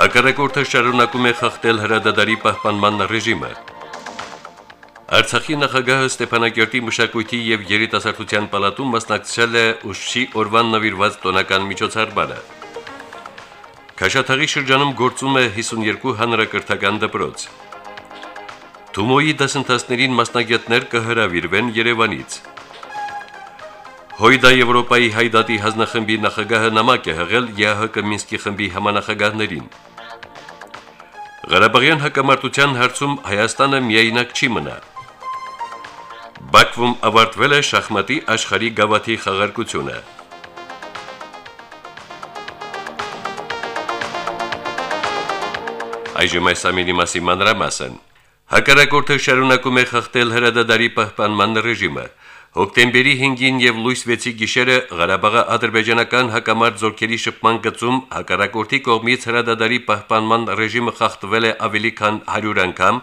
Հակառակորդը շարունակում է խախտել հրադադարի պահպանման ռեժիմը։ Արցախի նախագահը Ստեփանակերտի մշակույթի եւ երիտասարդության պալատում մասնակցել է ուշքի օրվան նվիրված տոնական միջոցառմանը։ Քաշաթաղի շրջանում գործում է 52 հանրակրթական դպրոց։ Թումոյի դասընթացներին մասնագետներ կհրավիրվեն Երևանից։ Հույդա Եվրոպայի հայդատի հանձնախմբի նախագահը նամակ է հղել ԵԱՀԿ Մինսկի խմբի համանախագահներին։ Ղարաբաղյան հակամարտության հարցում Հայաստանը միայնակ չի մնա։ Բաքվում ավարտվել է շախմատի աշխարհի գավաթի խաղարկությունը։ Այժմ այս ամենի մասին մանրամասն։ Հակառակորդը շարունակում է խախտել հրադադարի պահպանման ռեժիմը։ Հոկտեմբերի 5-ին եւ լույս 6-ի գիշերը Ղարաբաղի ադրբեջանական հակամարտ զորքերի շփման գծում հակառակորդի կողմից հրադադարի պահպանման ռեժիմը խախտվել է ավելի քան 100 անգամ,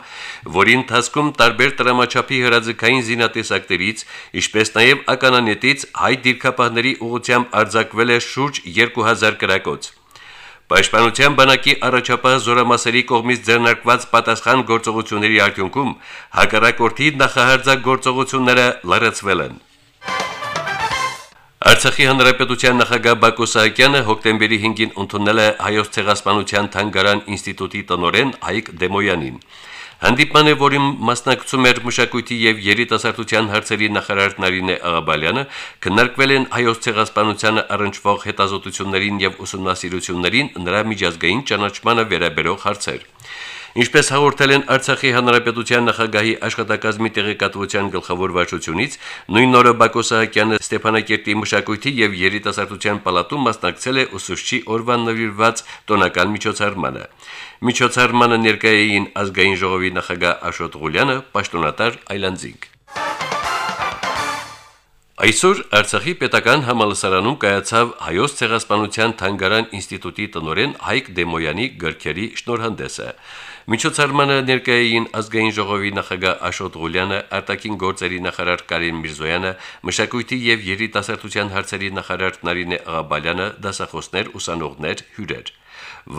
որի ընթացքում տարբեր տրամաչափի հրաձգային զինատեսակներից, ինչպես նաեւ ականանետից հայ դիրքապահների ուղությամբ արձակվել է շուրջ 2000 կրակոց։ Պաշտպանության բանակի առաջապահ զորամասերի կողմից ձեռնարկված պատասխան գործողությունների արդյունքում հակառակորդի նախահարձակ գործողությունները լրացվել են։ Արցախի հանրապետության նախագահ Բակո Սահակյանը հոկտեմբերի 5-ին ընդունել է հայոց ցեղասպանության թանգարան ինստիտուտի տնօրեն Հայկ Դեմոյանին։ Հանդիպանը, որին մասնակցում էր մշակույթի եւ երիտասարդության հարցերի նախարար Նարինե Աղաբալյանը, քննարկվել են հայոց ցեղասպանությանը առնչվող հետազոտություններին եւ ուսումնասիրություններին նրա միջազգային ճանաչմանը վերաբերող հարցեր։ Ինչպես հաղորդել են Արցախի հանրապետության նախագահի աշխատակազմի տեղեկատվության գլխավոր վարչությունից, նույն օրը Բակո Սահակյանը Ստեփանակերտի մշակույթի եւ երիտասարդության պալատում մասնակցել է ուսուցչի օրվան նվիրված տոնական միջոցառմանը։ Միջոցառմանը ներկայ էին ազգային ժողովի նախագահ Աշոտ Ղուլյանը, պաշտոնատար Այլանդզիկ։ Այսօր Արցախի պետական համալսարանում կայացավ հայոց ցեղասպանության թանգարան ինստիտուտի տնօրեն Հայկ Դեմոյանի գրքերի շնորհանդեսը։ Միջոցառմանը ներկայ էին ազգային ժողովի նախագահ Աշոտ Ղուլյանը, արտաքին գործերի նախարար Կարեն Միրզոյանը, մշակույթի եւ երիտասարդության հարցերի նախարար Նարինե Աղաբալյանը, դասախոսներ, ուսանողներ, հյուրեր։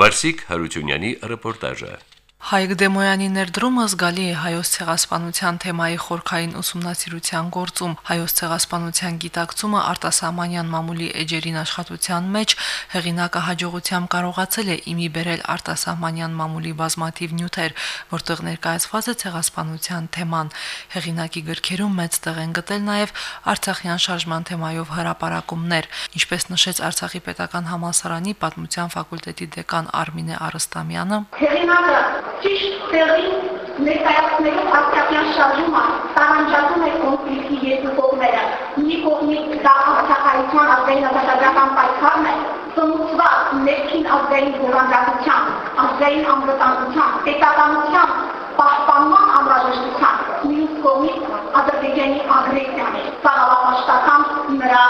Վարսիկ Հարությունյանի ռեպորտաժը։ Հայկ Դեմոյանի ներդրումը զգալի է հայոց ցեղասպանության թեմայի խորքային ուսումնասիրության գործում։ Հայոց ցեղասպանության գիտակցումը արտասահմանյան մամուլի էջերին աշխատության մեջ հեղինակը հաջողությամբ կարողացել է իմի բերել արտասահմանյան մամուլի բազմաթիվ նյութեր, որտեղ ներկայացված է ցեղասպանության թեման։ Հեղինակի գրքերում մեծ տեղ են գտել նաև Արցախյան շարժման թեմայով հրապարակումներ, ինչպես նշեց Արցախի պետական համալսարանի պատմության ֆակուլտետի դեկան Արմինե Արստամյանը։ Հեղինակը ճիշտ տեղին ներկայացնելով Արցախյան շարժումը տարանջատում է կոնֆլիկտի երկու կողմերը։ Մի կողմից դա Արցախայցյան ազգայնազատական պայքարն է, ծնուցված ներքին ազգային զորանդակության, ազգային անվտանգության, պետականության պահպանման անհրաժեշտության, մյուս կողմից Ադրբեջանի ագրեսիան է, ցավալապաշտական նրա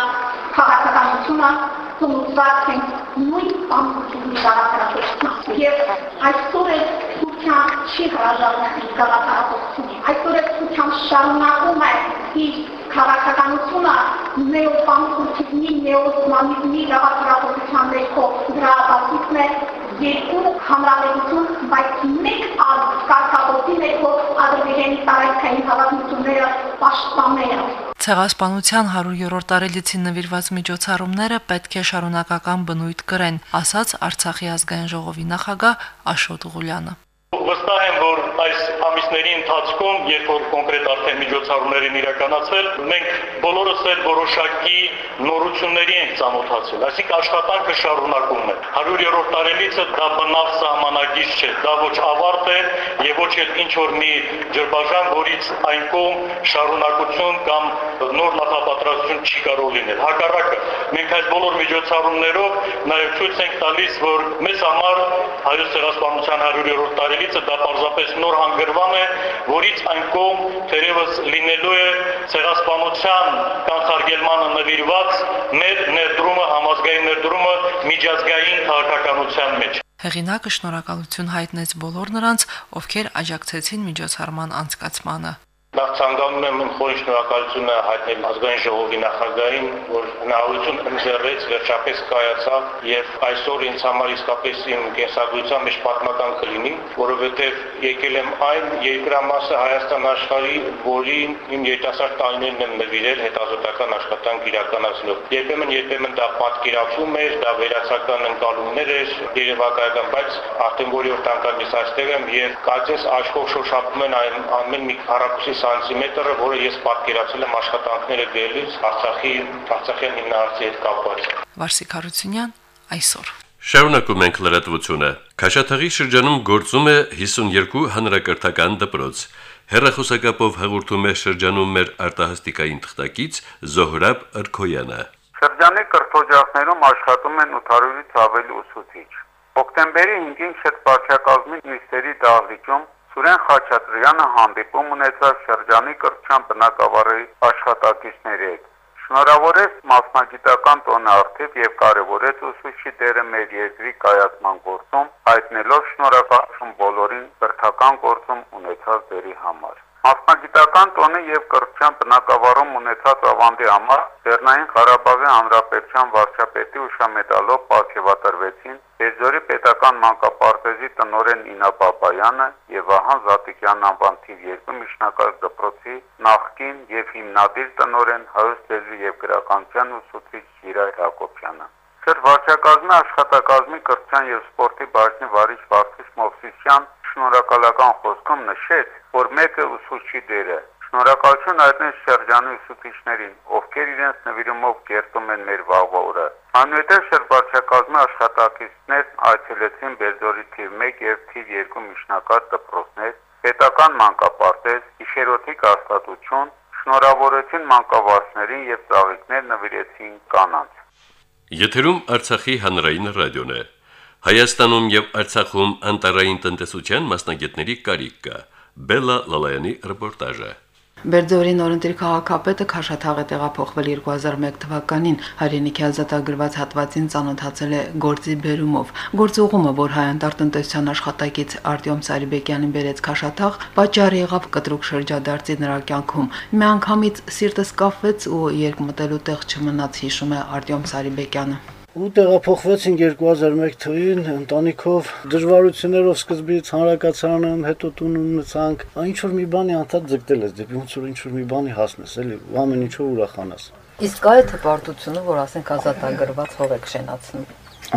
քաղաքականությունը ծնուցված հենց նույն ամբողջի գաղափարախոսությամբ։ Եվ այսօր է ցուցան չի հրաժարվում գաղափարախոսությունի։ Այսօր է ցուցան շարունակում է իր քաղաքականությունը նեոպանթիզմի, նեոսմանիզմի գաղափարախոսության ներքո դրա բացիկն է երկու հանրապետություն, բայց մեկ ազգ կարգախոսի ներքո Ադրբեջանի տարածքային հավաքությունները պաշտպանները Ցեղասպանության 100-րդ տարելիցին նվիրված միջոցառումները պետք է շարունակական բնույթ կրեն, ասաց Արցախի ազգային ժողովի նախագահ Աշոտ Ղուլյանը։ Վստահ եմ, որ այս ամիսների ընթացքում, երբ որ կոնկրետ արդեն միջոցառումներ են իրականացվել, մենք բոլորս էլ որոշակի նորությունների ենք ծանոթացել։ Այսինքն աշխատանքը շարունակվում է։ 100-րդ տարելիցը դա բնավ սահման բանագիր չէ, դա ոչ ավարտ է եւ ոչ էլ ինչ որ մի ջրբաժան, որից այն կողմ շարունակություն կամ նոր նախապատրաստություն չի կարող լինել։ Հակառակը, մենք այս բոլոր միջոցառումներով նաեւ ցույց ենք տալիս, որ մեզ համար հայոց ցեղասպանության 100-րդ տարելիցը դա պարզապես նոր հանգրվան է, որից այն կողմ թերևս լինելու է ցեղասպանության կանխարգելմանը նվիրված մեր ներդրումը, համազգային ներդրումը միջազգային քաղաքականության մեջ։ Հեղինակը շնորհակալություն հայտնեց բոլոր նրանց, ովքեր աջակցեցին միջոցառման անցկացմանը։ Նախ ցանկանում եմ խորին շնորհակալությունը հայտնել ազգային ժողովի նախագահին, որ հնարավորություն ընձեռեց վերջապես կայացավ եւ այսօր ինձ համար իսկապես իմ կենսագրության մեջ պատմական կլինի, որովհետեւ եկել եմ այն երկրամասը Հայաստան աշխարհի, որին իմ երիտասարդ տարիներն եմ նվիրել հետազոտական աշխատանք իրականացնելով։ Երբեմն երբեմն դա պատկերացում էր, դա վերացական ընկալումներ էր, երևակայական, բայց արդեն որի որ տանկամիս այստեղ եմ եւ կարծես աշխող շոշափում են այն ամեն մի քառակուսի սանտիմետրը, որը ես պատկերացել եմ աշխատանքները գրելիս Արցախի Արցախյան հիմնարկի հետ կապված։ Վարսիկ Հարությունյան այսօր Շարունակում ենք լրատվությունը։ Քաշաթաղի շրջանում գործում է 52 հանրակրթական դպրոց։ Հերրախոսակապով հաղորդում է շրջանում մեր արտահասթիկային թղթակից Զոհրաբ Ըրքոյանը։ Շրջանի կրթօջախներում աշխատում են 800-ից ավելի ուսուցիչ։ Հոկտեմբերի 5-ին շրջակազմի նիստերի դահլիճում Սուրեն Խաչատրյանը հանդիպում ունեցավ շրջանի կրթության բնակավարի աշխատակիցների հետ։ Շնորհավորեց մասնագիտական տոնը արդիվ եւ կարեւորեց ուսուցչի դերը մեր երկրի կայացման գործում, հայտնելով շնորհակալություն բոլորին կրթական գործում ունեցած դերի համար։ Մասնագիտական տոնի եւ կրթության բնակավարում ունեցած ավանդի համար Լեռնային Ղարաբաղի Հանրապետության վարչապետի ուշամետալով ապարգևատրվեցին Բերձորի պետական մանկապարտեզի տնօրեն Ինա Բաբայանը եւ Վահան Զատիկյան անվան թիվ 2 միջնակարգ դպրոցի նախկին եւ հիմնադիր տնօրեն Հայոց լեզվի եւ գրականության ուսուցիչ Գիրայ Հակոբյանը։ Սր վարչակազմի աշխատակազմի կրթության եւ սպորտի բաժնի վարիչ Վարդուս Մովսիսյան շնորհակալական խոսքում նշեց, որ մեկը ուսուցչի դերը Շնորհակալություն հայտնեց շրջանի ուսուցիչներին, ովքեր իրենց նվիրումով կերտում են մեր վաղվա օրը։ Անուետեր շրջակազմի աշխատակիցներ այցելեցին Բերձորի թիվ 1 եւ թիվ 2 միջնակարգ դպրոցներ, պետական մանկապարտեզ, գիշերօթիկ հաստատություն, շնորհավորեցին մանկավարժներին եւ ծաղիկներ նվիրեցին կանանց։ Եթերում Արցախի հանրային ռադիոն է։ Հայաստանում եւ Արցախում անտարային տնտեսության մասնագետների կարիք կա։ Բելլա Լալայանի ռեպորտաժը։ Բերձորի նորընտիր քաղաքապետը Քաշաթաղ է տեղափոխվել 2001 թվականին հայրենիքի ազատագրված հատվածին ծանոթացել է գործի բերումով։ Գործուղումը, որ հայանդար տնտեսության աշխատակից Արտյոմ Սարիբեկյանին բերեց Քաշաթաղ, պատճառ եղավ կտրուկ շրջադարձի նրա կյանքում։ Միանգամից սիրտս կապվեց ու երկմտելու տեղ չմնաց, հիշում է Արտյոմ Սարիբեկյանը ու տեղափոխվեցինք 2001 թվականին ընտանիքով դժվարություններով սկզբից հանրակացարանում հետո տուն ունեցանք ինչ որ մի բանի անդադ ձգտել ես դեպի ոնց որ ինչ որ մի բանի հասնես էլի ամեն ինչով ուրախանաս իսկ կա է թե պարտությունը որ ասենք ազատագրված հող եք շենացնում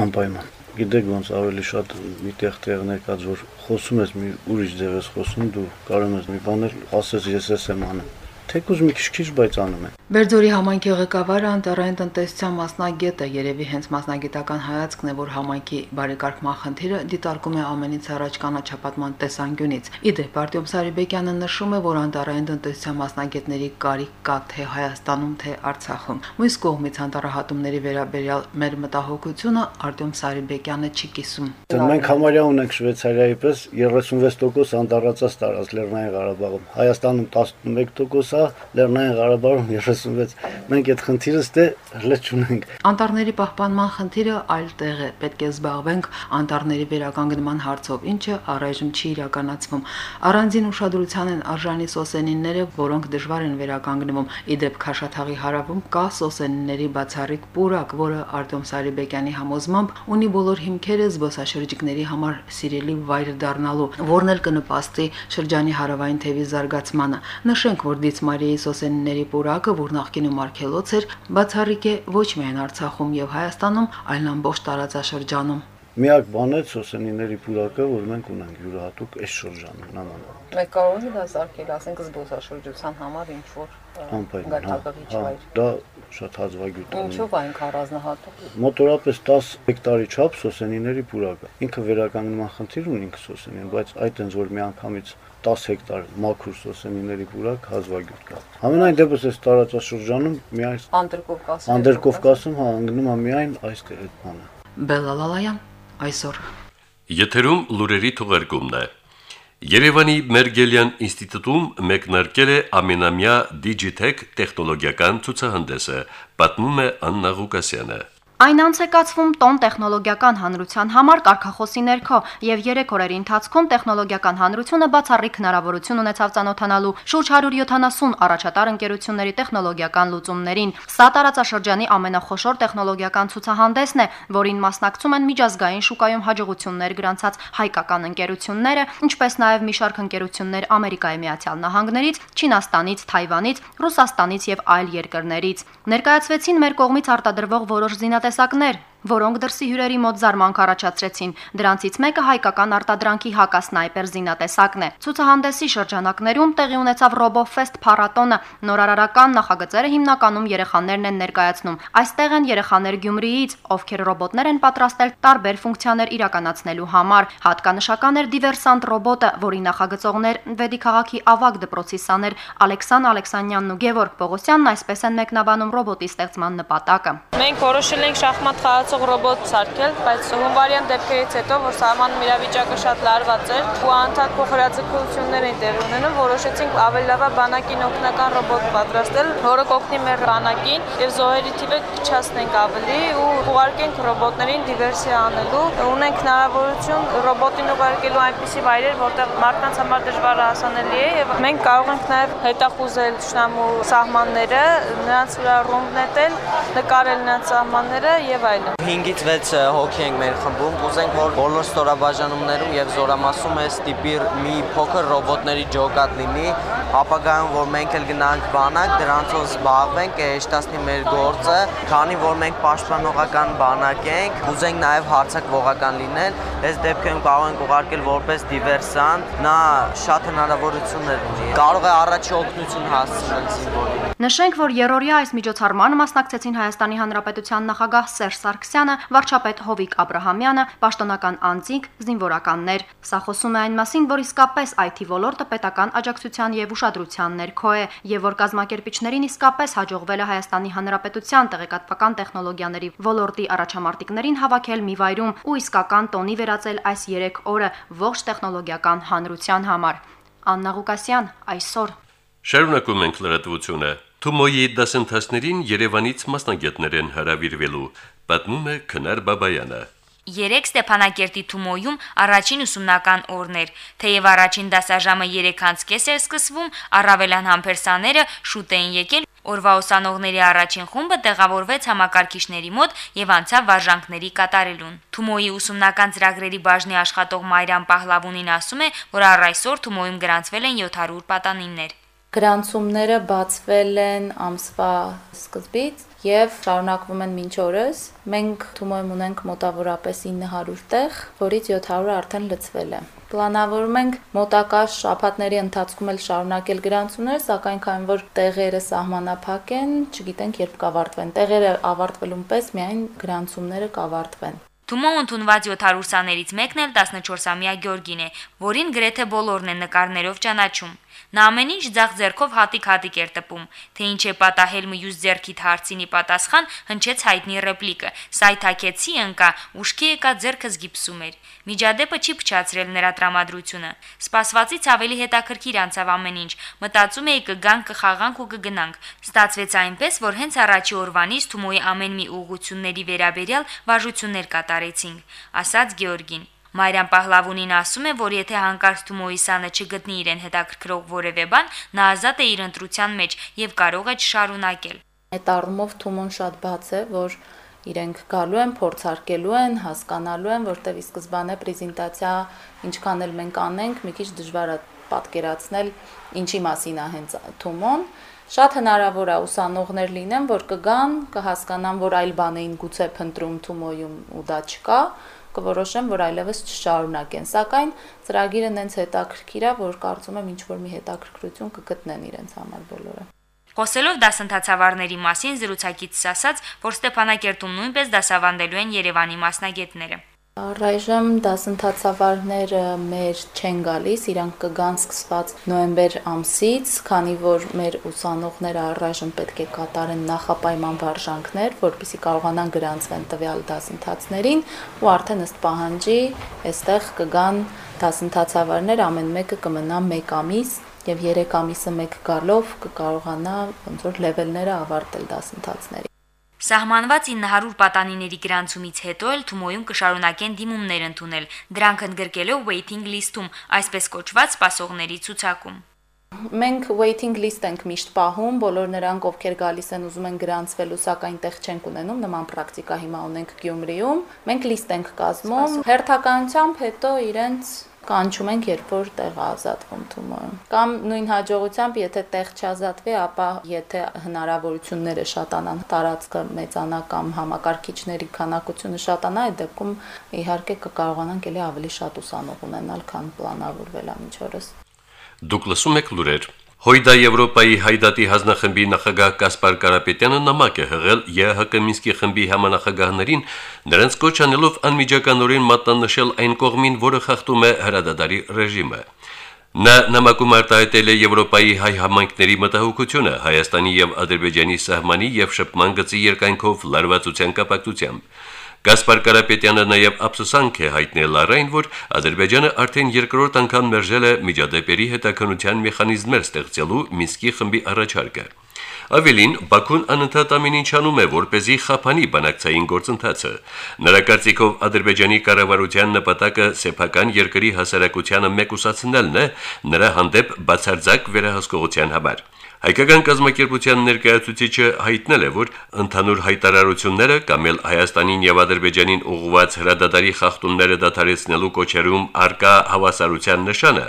անպայման գիտեք ոնց ավելի շատ մի տեղ տեղներ կա որ խոսում ես մի ուրիշ ձև ես խոսում դու կարող ես մի բաներ ասես ես ես եմ անում թեկուզ մի քիչ-քիչ բայց անում են Բերձորի համայնքի ղեկավարը անտարային տնտեսության մասնագետը երևի հենց մասնագիտական հայացքն է, որ համայնքի բարեկարգման խնդիրը դիտարկում է ամենից առաջ կանաչապատման տեսանկյունից։ Իդեպ Արտյոմ Սարիբեկյանը նշում է, որ անտարային տնտեսության մասնագետների կարիք կա թե Հայաստանում, թե Արցախում։ Մյուս կողմից անտարահատումների վերաբերյալ մեր մտահոգությունը Արտյոմ Սարիբեկյանը չի կիսում։ Մենք համարյա ունենք Շվեյցարիայի պես 36% անտարացած տարած Լեռնային Ղարաբաղում։ Հայաստանում 11% է, Լեռնային Ղարաբաղում 36 մենք այդ խնդիրը ստե հլը չունենք Անտառների պահպանման խնդիրը այլ տեղ է պետք է զբաղվենք անտառների վերականգնման հարցով ինչը առայժմ չի իրականացվում առանձին ուշադրության են արժանի սոսենինները որոնք դժվար են վերականգնվում իդեպ Խաշաթաղի հարավում կա սոսենիների բացառիկ պուրակ որը Արտոմ Սարիբեկյանի համոզմամբ ունի բոլոր հիմքերը զբոսաշրջիկների համար սիրելի վայր դառնալու որն էլ կնպաստի շրջանի հարավային թևի զարգացմանը նշենք որ Դիցմարիայի սոսենիների պուրակը որ նախկինում արկելոց էր, բացառիկ է ոչ միայն Արցախում եւ Հայաստանում, այլ ամբողջ տարածաշրջանում։ Միակ բանը սոսենիների պուրակը, որ մենք ունենք յուրահատուկ այս շրջանում նման։ Մենք կարող ենք դա սարքել, ասենք զբոսաշրջության համար ինչ որ հա, գարտակղիչ հա, վայր։ Դա շատ հազվագյուտ։ Ինչով այն առանձնահատուկ։ Մոտորապես 10 հեկտարի չափ սոսենիների պուրակ է։ Ինքը վերականգնման խնդիր ունի ինքը սոսենին, բայց այդ այնց որ միանգամից 10 հեկտար մաքուր սոսենիների պուրակ հազվագյուտ կա։ Համենայն դեպս այս տարածաշրջանում միայն Անդրկովկասում։ Անդերկովկասում հա անգնում է միայն այստեղ այդ բանը։ Բելալալայան այսօր Եթերում լուրերի թողարկումն է։ Երևանի Մերգելյան ինստիտուտում մեկնարկել է ամենամյա Digitech տեխնոլոգիական ցուցահանդեսը, պատմում է Աննա Ղուկասյանը։ Այն անցեկացվում տոն տեխնոլոգիական հանրության համար կարգախոսի ներքո եւ 3 օրերի ընթացքում տեխնոլոգիական հանրությունը բացառիկ հնարավորություն ունեցավ ճանոթանալու շուրջ 170 առաջատար ընկերությունների տեխնոլոգիական լուծումներին։ Սա տարածաշրջանի ամենախոշոր տեխնոլոգիական ցուցահանդեսն է, որին մասնակցում են միջազգային շուկայում հաջողություններ գրանցած հայկական ընկերությունները, ինչպես նաեւ մի շարք ընկերություններ Ամերիկայի Միացյալ Նահանգներից, Չինաստանից, Թայվանից, Ռուսաստանից եւ այլ երկրներից։ Ներկայացվեցին մեր կողմից արտադրվող որոշ զինատեսակներ, որոնք դրսի հյուրերի մոտ զարմանք առաջացրեցին։ Դրանցից մեկը հայկական արտադրանքի հակասնայպեր զինատեսակն է։ Ցուցահանդեսի շրջանակներում տեղի ունեցավ RoboFest փառատոնը։ Նորարարական նախագծերը հիմնականում երեխաներն են ներկայացնում։ Այստեղ են երեխաներ Գյումրիից, ովքեր ռոբոտներ են պատրաստել տարբեր ֆունկցիաներ իրականացնելու համար։ Հատկանշական էր դիվերսանտ ռոբոտը, որի նախագծողներ Վեդի քաղաքի ավագ դպրոցի սաներ Ալեքսան Ալեքսանյանն ու Գևորգ Պողոսյանն այսպես են մեկնաբանում ռոբոտի ստեղծման նպատակը։ Մենք որոշել ենք շախմատ խաղացող ռոբոտ սարքել, բայց հունվարյան դեպքերից հետո, որ սահմանում իրավիճակը շատ լարված էր, ու անընդհատ փոխհրաձգություններ էին տեղի ունենում, որոշեցինք ավելի լավա բանակին օգնական ռոբոտ պատրաստել, որը կօգնի մեր բանակին եւ զոհերի թիվը կչացնենք ավելի ու ուղարկենք ռոբոտներին դիվերսիա անելու։ Ունենք հնարավորություն ռոբոտին ուղարկելու այնպիսի վայրեր, որտեղ մարդկանց համար դժվար հասանելի է եւ մենք կարող ենք նաեւ հետախուզել ճշնամու սահմանները, նրանց վրա ռումբ նետել, նկարել նրանց սահմանները եւ այլն։ 5-ից 6 հոգի ենք մեր խմբում, կուզենք որ բոլոր ստորաբաժանումներում եւ զորամասում այս տիպի մի փոքր ռոբոտների ջոկատ լինի, ապագայում որ մենք էլ գնանք բանակ, դրանցով զբաղվենք, հեշտացնի մեր գործը, քանի որ մենք պաշտպանողական բանակ ենք, կուզենք նաեւ հարցակվողական լինել, այս դեպքում կարող ենք ուղարկել որպես դիվերսանտ, նա շատ հնարավորություններ ունի։ Կարող է առաջի օգնություն հասցնել զինվորին։ Նշենք, որ երորիա այս միջոցառմանը մասնակցեցին Հայաստանի Հանրապետության նախագահ Սերժ Սարգսյանը, վարչապետ Հովիկ Աբ รา համյանը, պաշտոնական անձինք, զինվորականներ։ Սա խոսում է այն մասին, որ իսկապես IT ոլորտը պետական աջակցության եւ ուշադրության ներքո է, եւ որ կազմակերպիչներին իսկապես հաջողվել է Հայաստանի Հանրապետության տեղեկատվական տեխնոլոգիաների ոլորտի առաջամարտիկներին հավաքել մի վայրում ու իսկական տոնի վերածել այս 3 օրը ողջ տեխնոլոգիական հանրության համար։ Աննա Ղուկասյան այսօր Շարունակում ենք լրատվությունը։ Թումոյի դասընթացներին Երևանից մասնագետներ են հրավիրվելու, պատմում է Քնար Բաբայանը։ Երեք Ստեփանակերտի Թումոյում առաջին ուսումնական օրներ, թեև առաջին դասաժամը 3:30 էր սկսվում, առավելան համբերսաները շուտ էին եկել Օրվա ուսանողների առաջին խումբը տեղավորվեց համակարգիչների մոտ եւ անցավ վարժանքների կատարելուն։ Թումոյի ուսումնական ծրագրերի բաժնի աշխատող Մայրան Պահլավունին ասում է, որ առ այսօր Թումոյում գրանցվել են 700 պատանիներ։ Գրանցումները բացվել են ամսվա սկզբից եւ շարունակվում են մինչ օրս։ Մենք Թումոյում ունենք մոտավորապես 900 տեղ, որից 700-ը արդեն լցվել է։ Պլանավորում ենք մոտակա շաբաթների ընթացքում էլ շարունակել գրանցումները, սակայն քանի որ տեղերը սահմանափակ են, չգիտենք երբ կավարտվեն։ Տեղերը ավարտվելուն պես միայն գրանցումները կավարտվեն։ Թումո ընդունված 700 սաներից մեկն էլ 14-ամյա Գյորգին է, որին գրեթե բոլորն են նկարներով ճանաչում։ Նա ամեն ինչ ձախ ձեռքով հատիկ-հատիկ էր տպում, թե ինչ է պատահել մյուս ձեռքիդ հարցինի պատասխան հնչեց հայտնի ռեպլիկը. «Սայթակեցի ընկա, ուշքի եկա ձեռքս գիպսում էր»։ Միջադեպը չի փչացրել նրա տրամադրությունը։ Սպասվածից ավելի հետաքրքիր անցավ ամեն ինչ։ Մտածում էի կգանք, կխաղանք ու կգնանք։ Ստացվեց այնպես, որ հենց առաջի օրվանից Թումոյի ամեն մի ուղղությունների վերաբերյալ վարժություններ կատարեցինք, ասաց Գեորգին։ Մարիամ Պահլավունին ասում է, որ եթե հանկարծ Թումոյի սանը չգտնի իրեն հետաքրքրող որևէ բան, նա ազատ է իր ընտրության մեջ եւ կարող է շարունակել։ Այդ առումով Թումոն շատ բաց է, որ իրենք գալու են, փորձարկելու են, հասկանալու են, որտեվ ի սկզբանե պրեզենտացիա ինչքան էլ մենք անենք, մի քիչ դժվար է պատկերացնել ինչի մասին է հենց Թումոն։ Շատ հնարավոր է ուսանողներ լինեն, որ կգան, կհասկանան, որ այլ բան էին գուցե փնտրում Թումոյում ու դա չկա, կորոշեմ, որ այլևս չշարունակեն, սակայն ծրագիրը նենց հետաքրքիր է, որ կարծում եմ ինչ որ մի հետաքրքրություն կգտնեն իրենց համար բոլորը։ Խոսելով դասընթացավարների մասին զրուցակիցս ասաց, որ Ստեփանակերտում նույնպես դասավանդելու են Երևանի մասնագետները։ Առայժմ դասընթացավարները մեր չեն գալիս, իրանք կգան սկսված նոյեմբեր ամսից, քանի որ մեր ուսանողները առայժմ պետք է կատարեն նախապայման վարժանքներ, որպեսզի կարողանան գրանցվեն տվյալ դասընթացներին, ու արդեն ըստ պահանջի այստեղ կգան դասընթացավարներ, ամեն մեկը կմնա 1 ամիս եւ 3 ամիսը մեկ գալով կկարողանա ոնց որ լեվելները ավարտել դասընթացների Սահմանված 900 պատանիների գրանցումից հետո էլ Թումոյում կշարունակեն դիմումներ ընդունել, դրանք ընդգրկելով waiting list-ում, այսպես կոչված սպասողների ցուցակում։ Մենք waiting list ենք միշտ պահում, բոլոր նրանք, ովքեր գալիս են ուզում են գրանցվելու, սակայն տեղ չենք ունենում, նման պրակտիկա հիմա ունենք Գյումրիում։ Մենք լիստ ենք կազմում, հերթականությամբ հետո իրենց կանչում ենք, երբ որ տեղը ազատվում Թումոյում։ Կամ նույն հաջողությամբ, եթե տեղ չազատվի, ապա եթե հնարավորությունները շատանան, տարածքը մեծանա կամ համակարգիչների քանակությունը շատանա, այդ դեպքում իհարկե կկարողանանք ելի ավելի շատ ուսանող ունենալ, քան պլանավորվել է մինչ օրս։ Դուք լսում եք լուրեր Հույդա Եվրոպայի հայդատի հանձնախմբի նախագահ Կասպար Կարապետյանը նամակ է հղել ԵՀԿ Մինսկի խմբի համանախագահներին, նրանց կոչ անելով անմիջականորեն մատնանշել այն կողմին, որը խախտում է հրադադարի ռեժիմը։ Նա նամակում արտահայտել է Եվրոպայի հայ համայնքների մտահոգությունը Հայաստանի եւ Ադրբեջանի սահմանի եւ շփման գծի երկայնքով լարվածության կապակցությամբ։ Գասպար Կարապետյանը նաև ափսոսանք է հայտնել առայն, որ Ադրբեջանը արդեն երկրորդ անգամ մերժել է միջադեպերի հետաքննության մեխանիզմներ ստեղծելու Մինսկի խմբի առաջարկը։ Ավելին, Բաքուն անընդհատ ամեն ինչ անում է, որ เป զի խափանի բանակցային գործընթացը։ Նրա կարծիքով Ադրբեջանի կառավարության նպատակը սեփական երկրի հասարակությանը մեկուսացնելն է, նրա հանդեպ բացարձակ վերահսկողության համար։ Հայկական կազմակերպության ներկայացուցիչը հայտնել է, որ ընդհանուր հայտարարությունները կամ էլ Հայաստանին եւ Ադրբեջանին ուղղված հրադադարի խախտումները դադարեցնելու կոչերում արկա հավասարության նշանը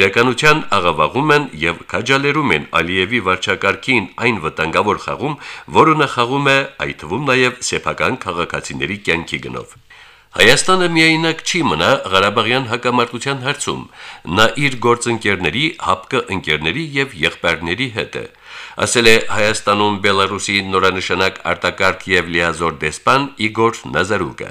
իրականության աղավաղում են եւ քաջալերում են Ալիևի վարչակարգին այն վտանգավոր խաղում, որը նա խաղում է այդ թվում նաեւ սեփական քաղաքացիների կյանքի գնով։ Հայաստանը միայնակ չի մնա Ղարաբաղյան հակամարտության հարցում։ Նա իր գործընկերների, հապկը ընկերների եւ եղբայրների հետ է։ Ասել է Հայաստանում Բելարուսի նորանշանակ արտակարգ եւ լիազոր դեսպան Իգոր Նազարուկը։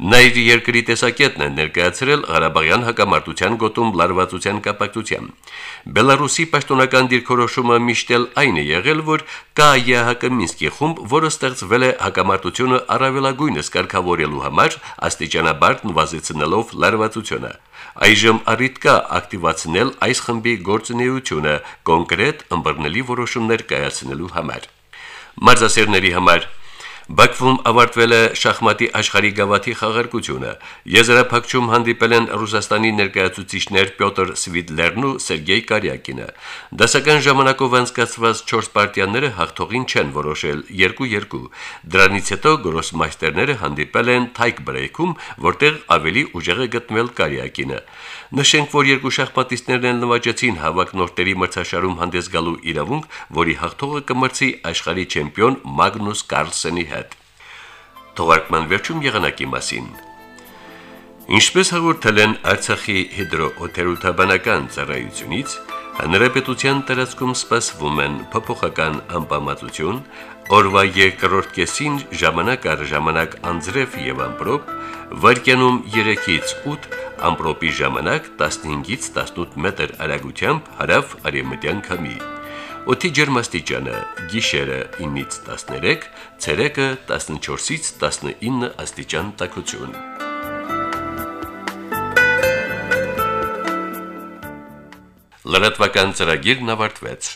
Նա իր երկրի տեսակետն է ներկայացրել Ղարաբաղյան հակամարտության գոտում լարվածության կապակցությամբ։ Բելարուսի պաշտոնական դիրքորոշումը միշտ էլ այն է եղել, որ կա ԵՀԿ Մինսկի խումբ, որը ստեղծվել է հակամարտությունը առավելագույնս կարգավորելու համար, աստիճանաբար նվազեցնելով լարվածությունը։ Այժմ առիթ կա ակտիվացնել այս խմբի գործունեությունը կոնկրետ ըմբռնելի որոշումներ կայացնելու համար։ Մարզասերների համար Բաքվում ավարտվել է շախմատի աշխարհի գավաթի խաղարկությունը։ Եզրափակչում հանդիպել են Ռուսաստանի ներկայացուցիչներ Պյոտր Սվիդլերն ու Սերգեյ Կարյակինը։ Դասական ժամանակով անցկացված 4 պարտիաները հաղթողին չեն որոշել 2-2։ Դրանից հետո գրոսմայստերները հանդիպել են թայք բրեյքում, որտեղ ավելի ուժեղ է գտնվել Կարյակինը։ Նշենք, որ երկու շախմատիստներն նվաճեցին հավաքնորդների մրցաշարում հանդես գալու իրավունք, որի հաղթողը կմրցի աշխարհի չեմպիոն Մագնուս Կարլսենի հետ։ Թողարկման վերջում եղանակի մասին։ Ինչպես հաղորդել են Արցախի հիդրոօթերոթաբանական ծառայությունից, հանրապետության տարածքում սպասվում են փոփոխական անբավարարություն, օրվա երկրորդ կեսին ժամանակ առ ժամանակ անձրև եւ ամպրոպ, վարկյանում 3-ից 8 ամպրոպի ժամանակ 15-ից 18 մետր արագությամբ հարավ արևմտյան քամի։ Օդի ջերմաստիճանը՝ գիշերը 9-ից 13, ցերեկը 14-ից 19 աստիճան տաքություն։ Լրատվական ծրագիրն ավարտվեց։